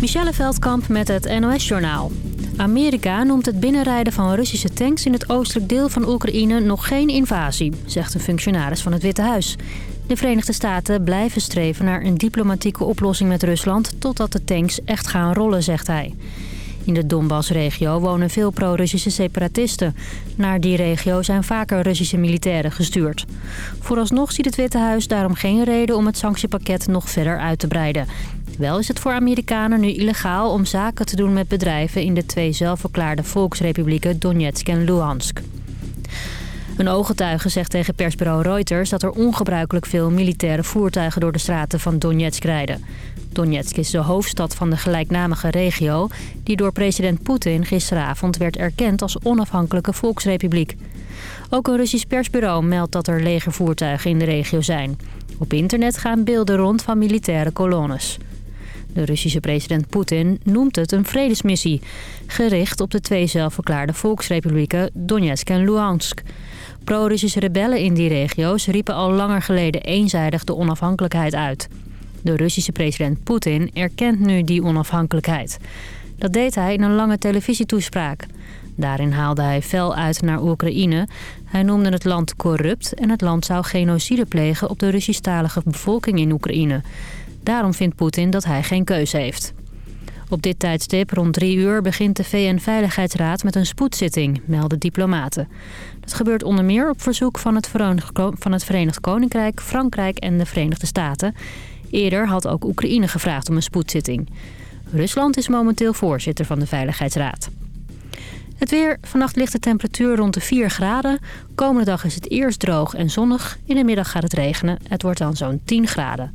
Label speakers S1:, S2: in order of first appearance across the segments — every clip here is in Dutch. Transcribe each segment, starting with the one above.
S1: Michelle Veldkamp met het NOS-journaal. Amerika noemt het binnenrijden van Russische tanks in het oostelijk deel van Oekraïne nog geen invasie, zegt een functionaris van het Witte Huis. De Verenigde Staten blijven streven naar een diplomatieke oplossing met Rusland totdat de tanks echt gaan rollen, zegt hij. In de Donbass-regio wonen veel pro-Russische separatisten. Naar die regio zijn vaker Russische militairen gestuurd. Vooralsnog ziet het Witte Huis daarom geen reden om het sanctiepakket nog verder uit te breiden. Wel is het voor Amerikanen nu illegaal om zaken te doen met bedrijven... in de twee zelfverklaarde volksrepublieken Donetsk en Luhansk. Een ooggetuige zegt tegen persbureau Reuters dat er ongebruikelijk veel militaire voertuigen door de straten van Donetsk rijden. Donetsk is de hoofdstad van de gelijknamige regio... die door president Poetin gisteravond werd erkend als onafhankelijke volksrepubliek. Ook een Russisch persbureau meldt dat er legervoertuigen in de regio zijn. Op internet gaan beelden rond van militaire kolonnes. De Russische president Poetin noemt het een vredesmissie... gericht op de twee zelfverklaarde volksrepublieken Donetsk en Luhansk. Pro-Russische rebellen in die regio's riepen al langer geleden eenzijdig de onafhankelijkheid uit... De Russische president Poetin erkent nu die onafhankelijkheid. Dat deed hij in een lange televisietoespraak. Daarin haalde hij fel uit naar Oekraïne. Hij noemde het land corrupt en het land zou genocide plegen op de Russisch-talige bevolking in Oekraïne. Daarom vindt Poetin dat hij geen keuze heeft. Op dit tijdstip, rond drie uur, begint de VN-veiligheidsraad met een spoedzitting, melden diplomaten. Dat gebeurt onder meer op verzoek van het, van het Verenigd Koninkrijk, Frankrijk en de Verenigde Staten. Eerder had ook Oekraïne gevraagd om een spoedzitting. Rusland is momenteel voorzitter van de Veiligheidsraad. Het weer. Vannacht ligt de temperatuur rond de 4 graden. Komende dag is het eerst droog en zonnig. In de middag gaat het regenen. Het wordt dan zo'n 10 graden.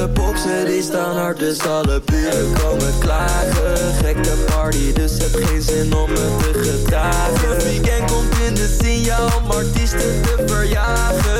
S2: de boksen die staan hard, dus alle buren komen klagen. Gekke party, dus heb geen zin om me te gedragen. Het weekend komt in de zin, jou om artiesten te verjagen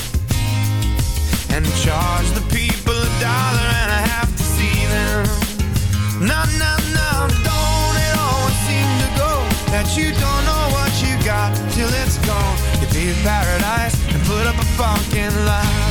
S3: and charge the people a dollar and a half to see them. No, no, no, don't it always seem to go that you don't know what you got till it's gone. You'd be paradise and put up a fucking lie.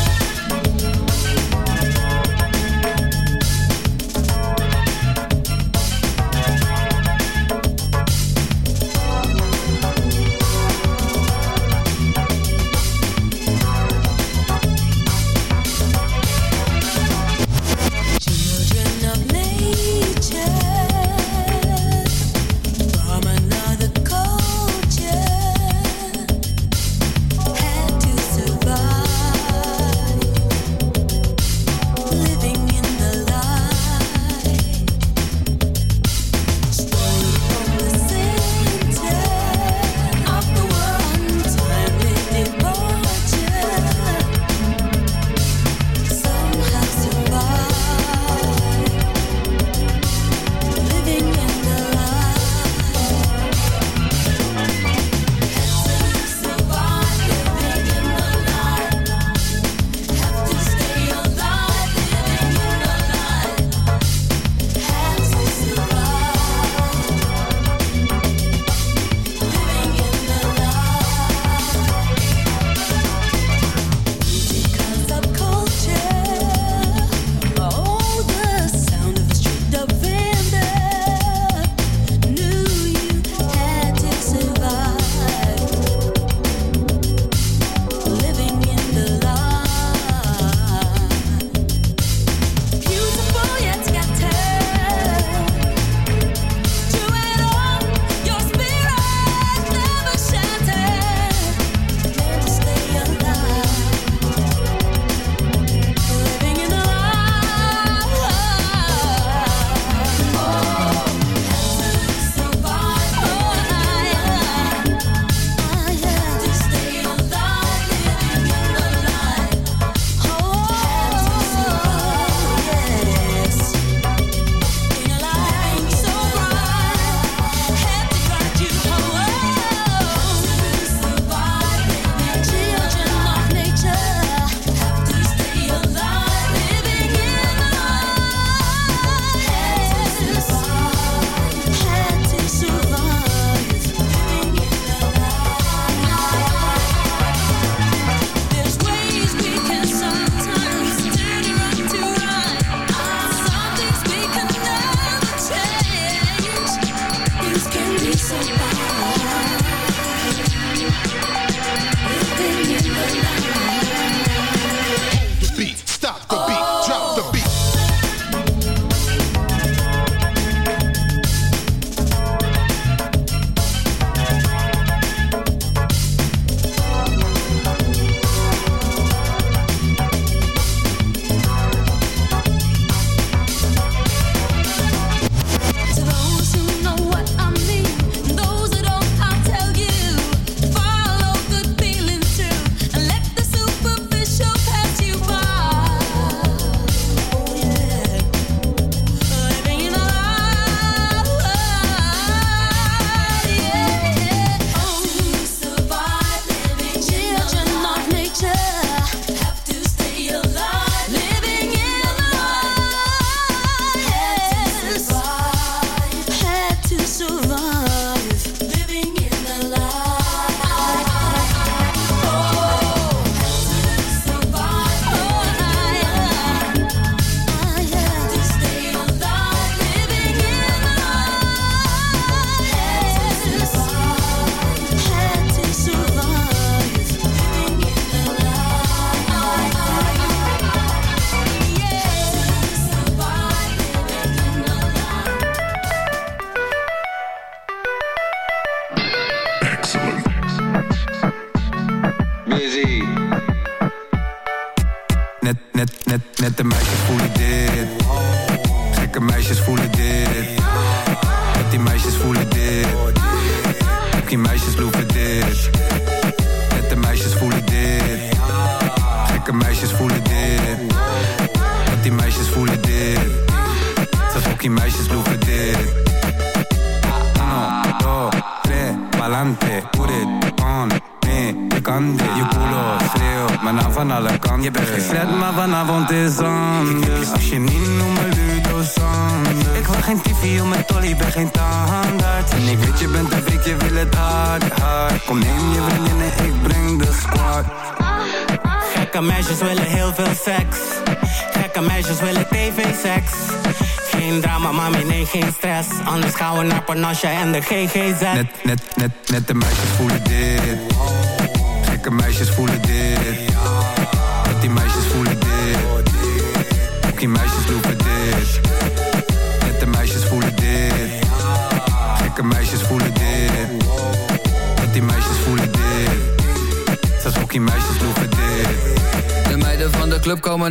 S4: Panasja en de GGZ.
S5: Net, net, net, net de meisjes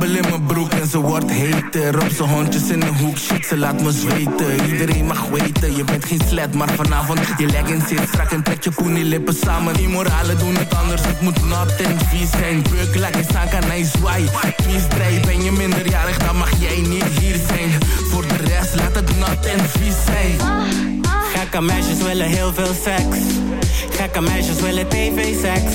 S6: babbel in mijn broek en ze wordt heter Op zijn hondjes in de hoek, shit, ze laat me zweten. Iedereen mag weten, je bent geen slet Maar vanavond, je leggings zit strak en trek je poenie lippen samen. Die moralen doen het anders, het moet nat en vies zijn. Beuk, lekker staan kan hij zwaai Vies draai, ben je minderjarig, dan mag jij niet hier zijn. Voor de rest, laat het nat en vies zijn.
S4: Gekke meisjes willen heel veel seks. Gekke meisjes willen tv-seks.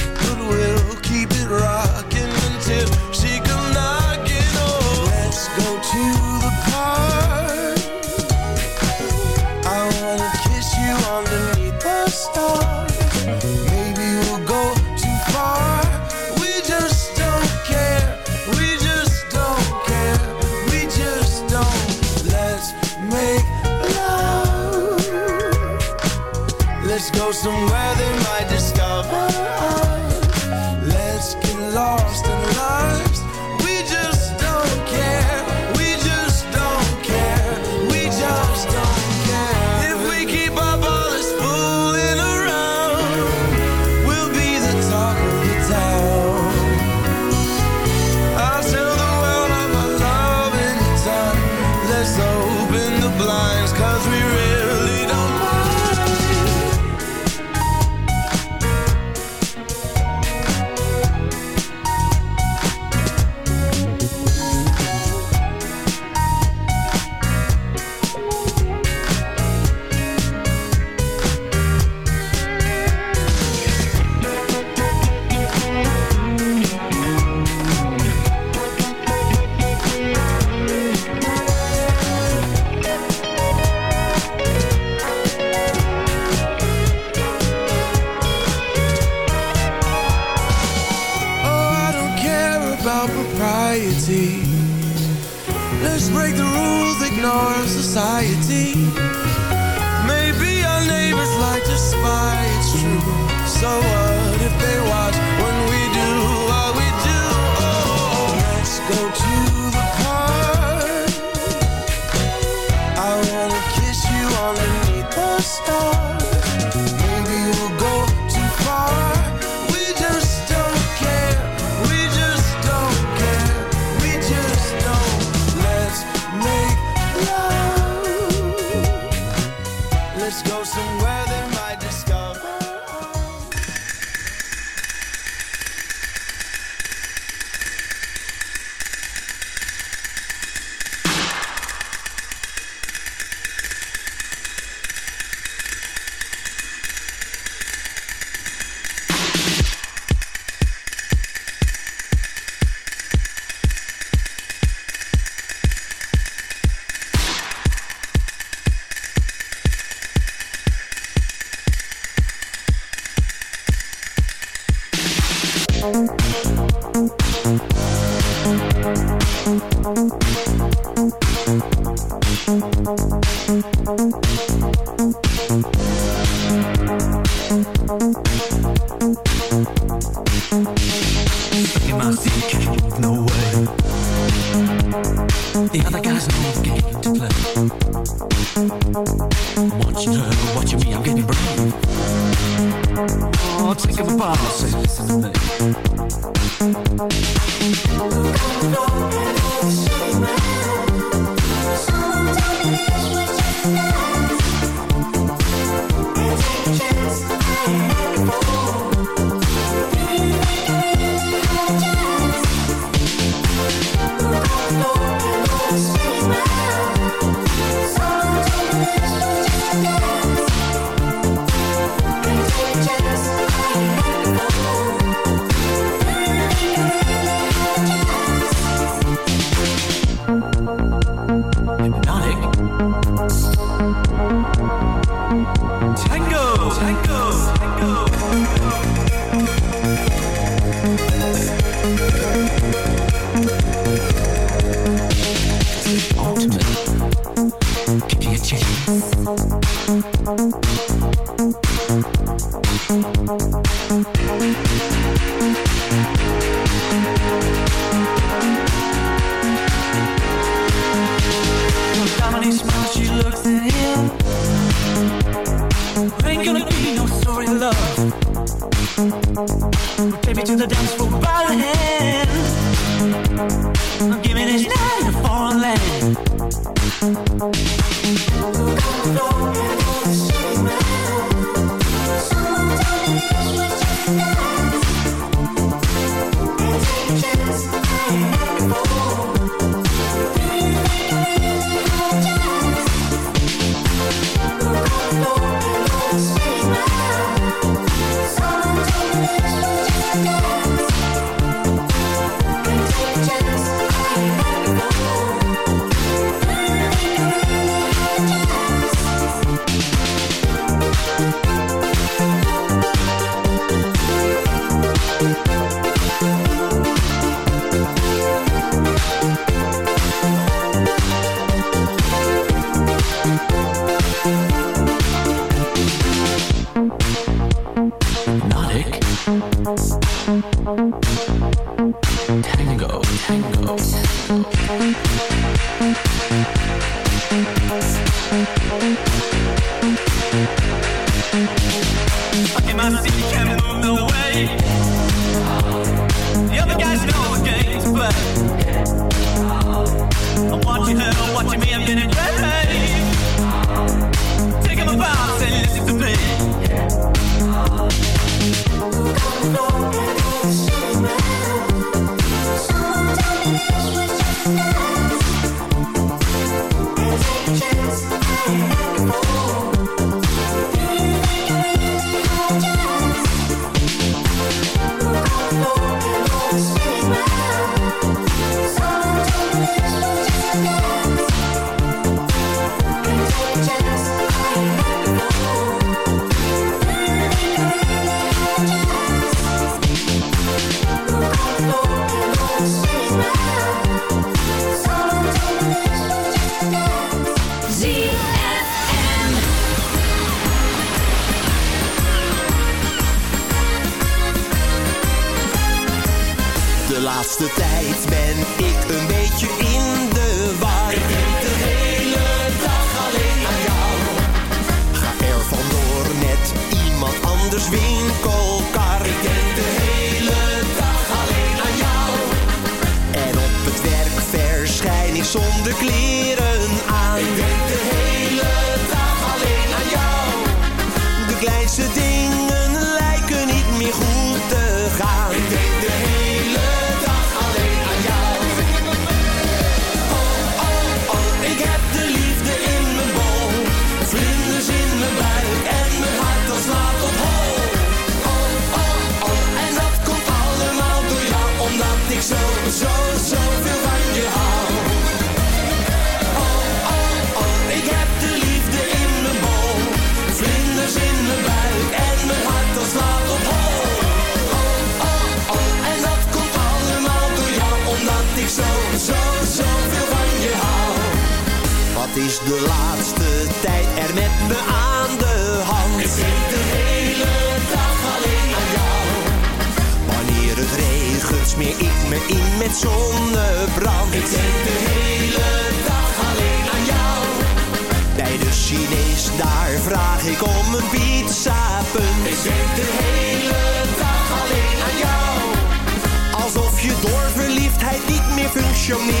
S7: show me